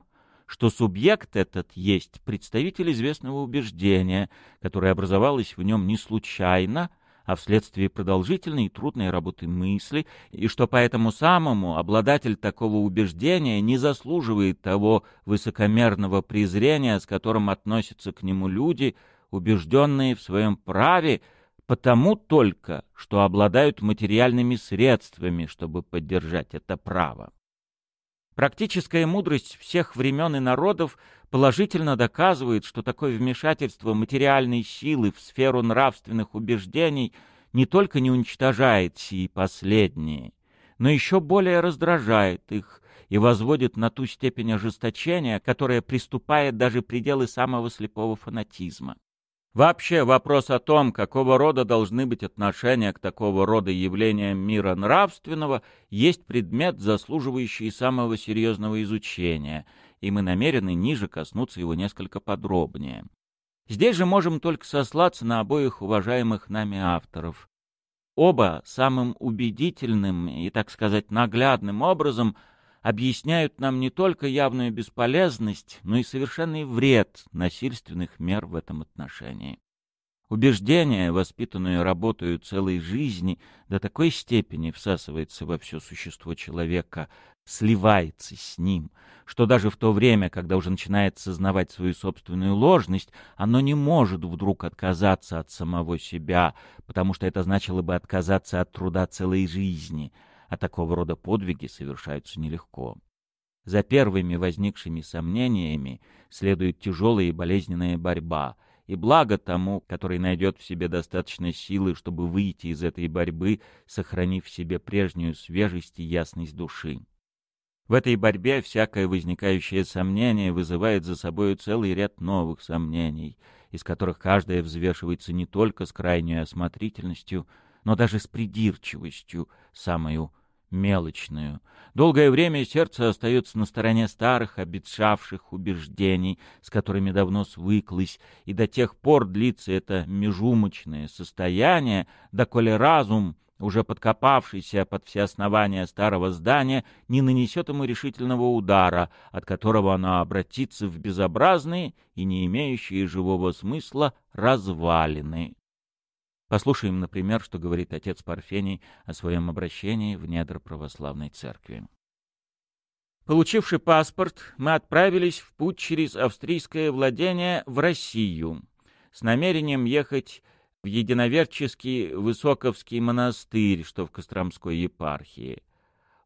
Speaker 1: что субъект этот есть представитель известного убеждения, которое образовалось в нем не случайно, а вследствие продолжительной и трудной работы мысли, и что поэтому самому обладатель такого убеждения не заслуживает того высокомерного презрения, с которым относятся к нему люди, убежденные в своем праве, потому только, что обладают материальными средствами, чтобы поддержать это право. Практическая мудрость всех времен и народов положительно доказывает, что такое вмешательство материальной силы в сферу нравственных убеждений не только не уничтожает сии последние, но еще более раздражает их и возводит на ту степень ожесточения, которая приступает даже пределы самого слепого фанатизма. Вообще вопрос о том, какого рода должны быть отношения к такого рода явлениям мира нравственного, есть предмет, заслуживающий самого серьезного изучения, и мы намерены ниже коснуться его несколько подробнее. Здесь же можем только сослаться на обоих уважаемых нами авторов. Оба самым убедительным и, так сказать, наглядным образом – объясняют нам не только явную бесполезность, но и совершенный вред насильственных мер в этом отношении. Убеждение, воспитанное работою целой жизни, до такой степени всасывается во все существо человека, сливается с ним, что даже в то время, когда уже начинает сознавать свою собственную ложность, оно не может вдруг отказаться от самого себя, потому что это значило бы отказаться от труда целой жизни — а такого рода подвиги совершаются нелегко. За первыми возникшими сомнениями следует тяжелая и болезненная борьба, и благо тому, который найдет в себе достаточно силы, чтобы выйти из этой борьбы, сохранив в себе прежнюю свежесть и ясность души. В этой борьбе всякое возникающее сомнение вызывает за собой целый ряд новых сомнений, из которых каждое взвешивается не только с крайней осмотрительностью, но даже с придирчивостью, самую мелочную. Долгое время сердце остается на стороне старых, обетшавших убеждений, с которыми давно свыклось, и до тех пор длится это межумочное состояние, доколе разум, уже подкопавшийся под все основания старого здания, не нанесет ему решительного удара, от которого оно обратится в безобразные и не имеющие живого смысла развалины. Послушаем, например, что говорит отец Парфений о своем обращении в недр православной церкви. Получивший паспорт, мы отправились в путь через австрийское владение в Россию с намерением ехать в единоверческий Высоковский монастырь, что в Костромской епархии.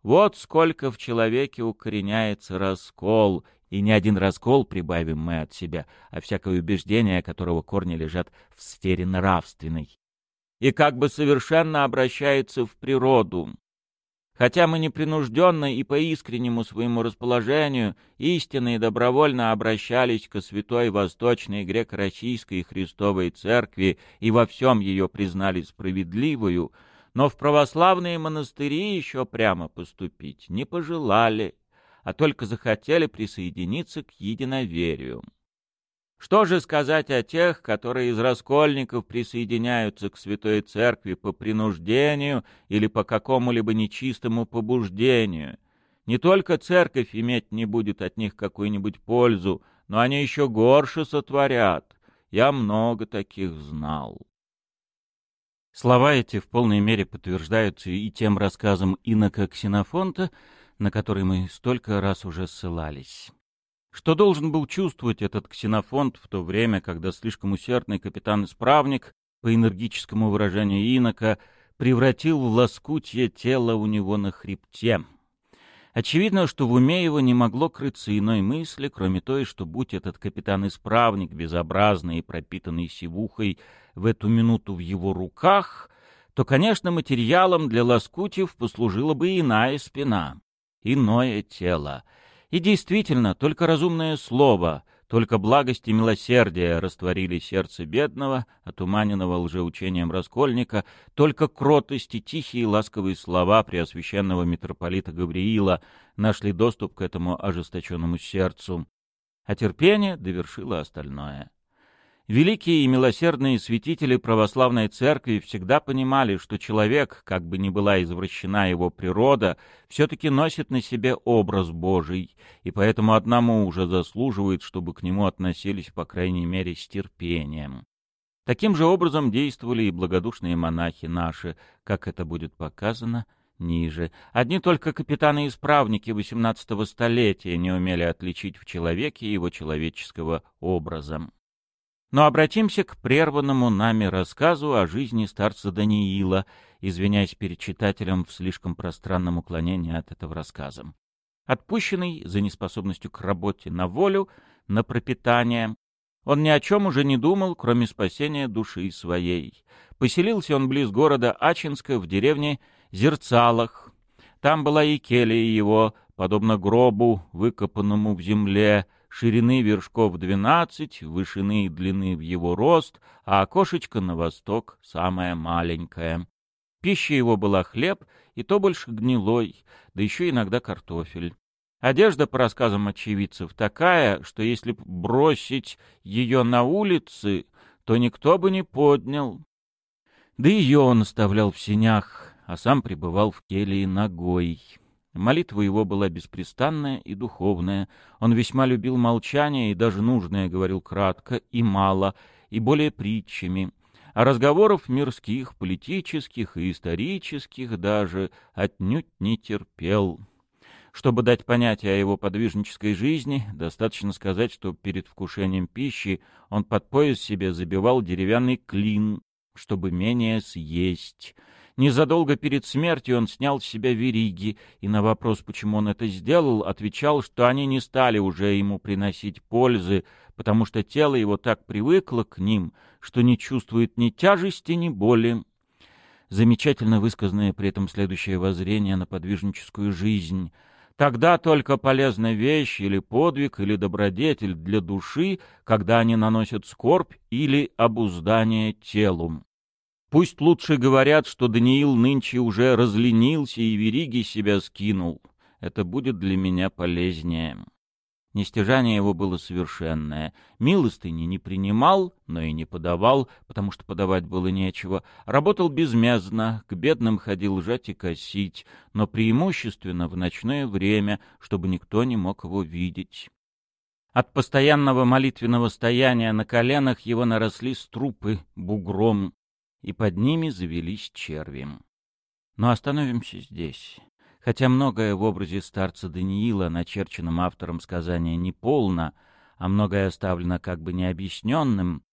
Speaker 1: Вот сколько в человеке укореняется раскол, и не один раскол прибавим мы от себя, а всякое убеждение, которого корни лежат в сфере нравственной и как бы совершенно обращается в природу. Хотя мы непринужденно и по искреннему своему расположению истинно и добровольно обращались к святой Восточной Греко-Российской Христовой Церкви и во всем ее признали справедливую, но в православные монастыри еще прямо поступить не пожелали, а только захотели присоединиться к единоверию. Что же сказать о тех, которые из раскольников присоединяются к Святой Церкви по принуждению или по какому-либо нечистому побуждению? Не только церковь иметь не будет от них какую-нибудь пользу, но они еще горше сотворят. Я много таких знал. Слова эти в полной мере подтверждаются и тем рассказом инока Ксенофонта, на который мы столько раз уже ссылались. Что должен был чувствовать этот ксенофонт в то время, когда слишком усердный капитан-исправник, по энергическому выражению инока, превратил в лоскутье тело у него на хребте? Очевидно, что в уме его не могло крыться иной мысли, кроме той, что будь этот капитан-исправник, безобразный и пропитанный сивухой, в эту минуту в его руках, то, конечно, материалом для лоскутьев послужила бы иная спина, иное тело — и действительно, только разумное слово, только благость и милосердие растворили сердце бедного, отуманенного лжеучением раскольника, только кротость и тихие ласковые слова преосвященного митрополита Гавриила нашли доступ к этому ожесточенному сердцу, а терпение довершило остальное. Великие и милосердные святители православной церкви всегда понимали, что человек, как бы ни была извращена его природа, все-таки носит на себе образ Божий, и поэтому одному уже заслуживает, чтобы к нему относились, по крайней мере, с терпением. Таким же образом действовали и благодушные монахи наши, как это будет показано ниже. Одни только капитаны-исправники XVIII столетия не умели отличить в человеке его человеческого образа. Но обратимся к прерванному нами рассказу о жизни старца Даниила, извиняясь перед читателем в слишком пространном уклонении от этого рассказа. Отпущенный за неспособностью к работе на волю, на пропитание, он ни о чем уже не думал, кроме спасения души своей. Поселился он близ города Ачинска в деревне Зерцалах. Там была и келья его, подобно гробу, выкопанному в земле, ширины вершков двенадцать, вышины и длины в его рост, а окошечко на восток самое маленькое. Пища его была хлеб, и то больше гнилой, да еще иногда картофель. Одежда, по рассказам очевидцев, такая, что если б бросить ее на улице, то никто бы не поднял. Да ее он оставлял в сенях, а сам пребывал в келье ногой. Молитва его была беспрестанная и духовная. Он весьма любил молчание и даже нужное говорил кратко и мало, и более притчами. А разговоров мирских, политических и исторических даже отнюдь не терпел. Чтобы дать понятие о его подвижнической жизни, достаточно сказать, что перед вкушением пищи он под пояс себе забивал деревянный клин, чтобы менее съесть — Незадолго перед смертью он снял с себя вериги, и на вопрос, почему он это сделал, отвечал, что они не стали уже ему приносить пользы, потому что тело его так привыкло к ним, что не чувствует ни тяжести, ни боли. Замечательно высказанное при этом следующее воззрение на подвижническую жизнь. Тогда только полезна вещь или подвиг или добродетель для души, когда они наносят скорбь или обуздание телу. Пусть лучше говорят, что Даниил нынче уже разленился и вериги себя скинул. Это будет для меня полезнее. Нестяжание его было совершенное. Милостыни не принимал, но и не подавал, потому что подавать было нечего. Работал безмездно, к бедным ходил жать и косить, но преимущественно в ночное время, чтобы никто не мог его видеть. От постоянного молитвенного стояния на коленах его наросли струпы бугром и под ними завелись черви. Но остановимся здесь. Хотя многое в образе старца Даниила, начерченном автором сказания, не полно, а многое оставлено как бы необъясненным,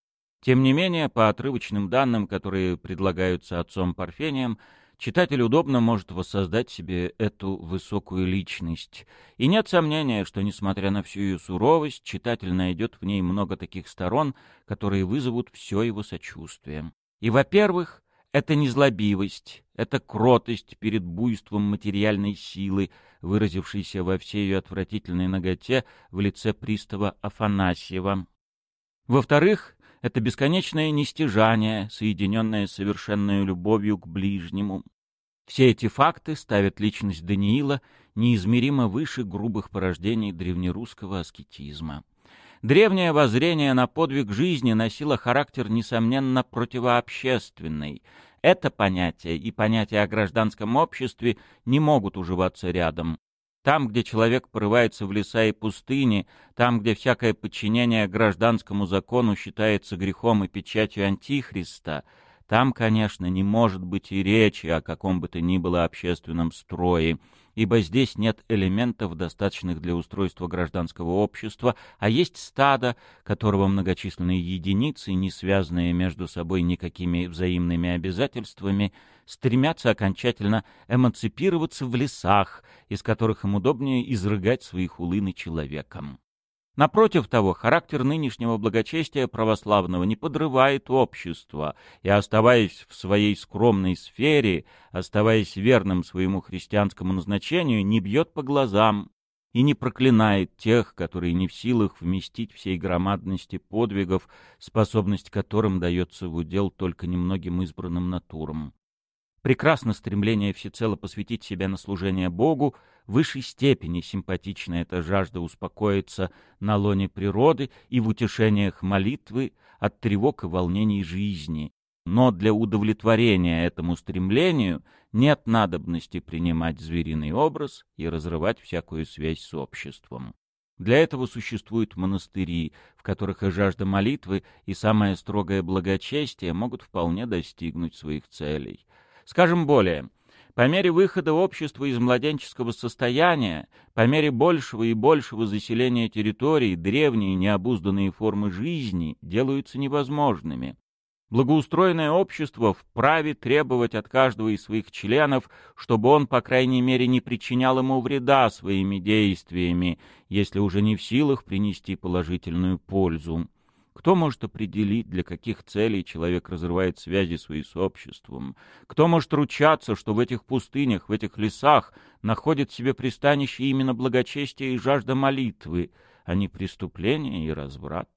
Speaker 1: тем не менее, по отрывочным данным, которые предлагаются отцом Парфением, читатель удобно может воссоздать себе эту высокую личность. И нет сомнения, что, несмотря на всю ее суровость, читатель найдет в ней много таких сторон, которые вызовут все его сочувствие. И, во-первых, это незлобивость, это кротость перед буйством материальной силы, выразившейся во всей ее отвратительной ноготе в лице пристава Афанасьева. Во-вторых, это бесконечное нестяжание, соединенное совершенной любовью к ближнему. Все эти факты ставят личность Даниила неизмеримо выше грубых порождений древнерусского аскетизма. Древнее воззрение на подвиг жизни носило характер, несомненно, противообщественный. Это понятие и понятие о гражданском обществе не могут уживаться рядом. Там, где человек порывается в леса и пустыни, там, где всякое подчинение гражданскому закону считается грехом и печатью Антихриста, Там, конечно, не может быть и речи о каком бы то ни было общественном строе, ибо здесь нет элементов, достаточных для устройства гражданского общества, а есть стадо, которого многочисленные единицы, не связанные между собой никакими взаимными обязательствами, стремятся окончательно эмансипироваться в лесах, из которых им удобнее изрыгать свои хулыны человеком. Напротив того, характер нынешнего благочестия православного не подрывает общество, и, оставаясь в своей скромной сфере, оставаясь верным своему христианскому назначению, не бьет по глазам и не проклинает тех, которые не в силах вместить всей громадности подвигов, способность которым дается в удел только немногим избранным натурам. Прекрасно стремление всецело посвятить себя на служение Богу, в высшей степени симпатична эта жажда успокоиться на лоне природы и в утешениях молитвы от тревог и волнений жизни. Но для удовлетворения этому стремлению нет надобности принимать звериный образ и разрывать всякую связь с обществом. Для этого существуют монастыри, в которых и жажда молитвы, и самое строгое благочестие могут вполне достигнуть своих целей. Скажем более, по мере выхода общества из младенческого состояния, по мере большего и большего заселения территорий, древние необузданные формы жизни делаются невозможными. Благоустроенное общество вправе требовать от каждого из своих членов, чтобы он, по крайней мере, не причинял ему вреда своими действиями, если уже не в силах принести положительную пользу. Кто может определить, для каких целей человек разрывает связи свои с обществом? Кто может ручаться, что в этих пустынях, в этих лесах находит себе пристанище именно благочестие и жажда молитвы, а не преступление и разврат?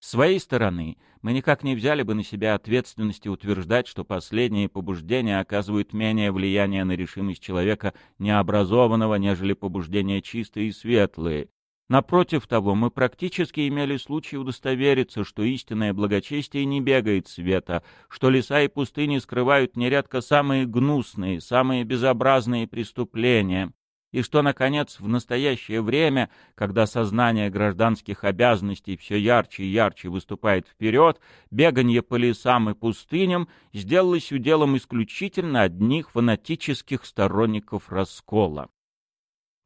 Speaker 1: С своей стороны, мы никак не взяли бы на себя ответственности утверждать, что последние побуждения оказывают менее влияние на решимость человека необразованного, нежели побуждения чистые и светлые, Напротив того, мы практически имели случай удостовериться, что истинное благочестие не бегает света, что леса и пустыни скрывают нередко самые гнусные, самые безобразные преступления, и что, наконец, в настоящее время, когда сознание гражданских обязанностей все ярче и ярче выступает вперед, беганье по лесам и пустыням сделалось уделом исключительно одних фанатических сторонников раскола.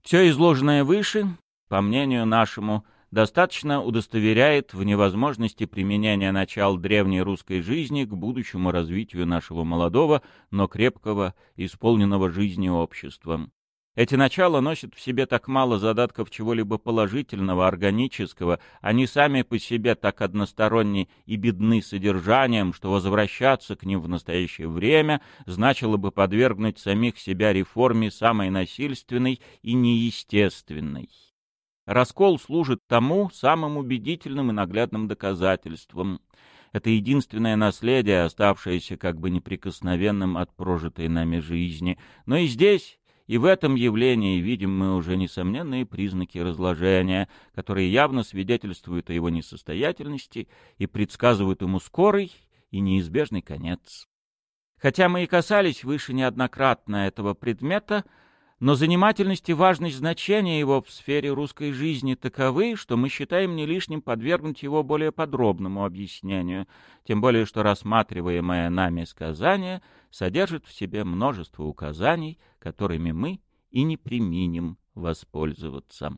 Speaker 1: Все изложенное выше по мнению нашему, достаточно удостоверяет в невозможности применения начал древней русской жизни к будущему развитию нашего молодого, но крепкого, исполненного жизни общества. Эти начала носят в себе так мало задатков чего-либо положительного, органического, они сами по себе так односторонни и бедны содержанием, что возвращаться к ним в настоящее время значило бы подвергнуть самих себя реформе самой насильственной и неестественной. Раскол служит тому самым убедительным и наглядным доказательством. Это единственное наследие, оставшееся как бы неприкосновенным от прожитой нами жизни. Но и здесь, и в этом явлении видим мы уже несомненные признаки разложения, которые явно свидетельствуют о его несостоятельности и предсказывают ему скорый и неизбежный конец. Хотя мы и касались выше неоднократно этого предмета, но занимательность и важность значения его в сфере русской жизни таковы, что мы считаем не лишним подвергнуть его более подробному объяснению, тем более что рассматриваемое нами сказание содержит в себе множество указаний, которыми мы и не применим воспользоваться.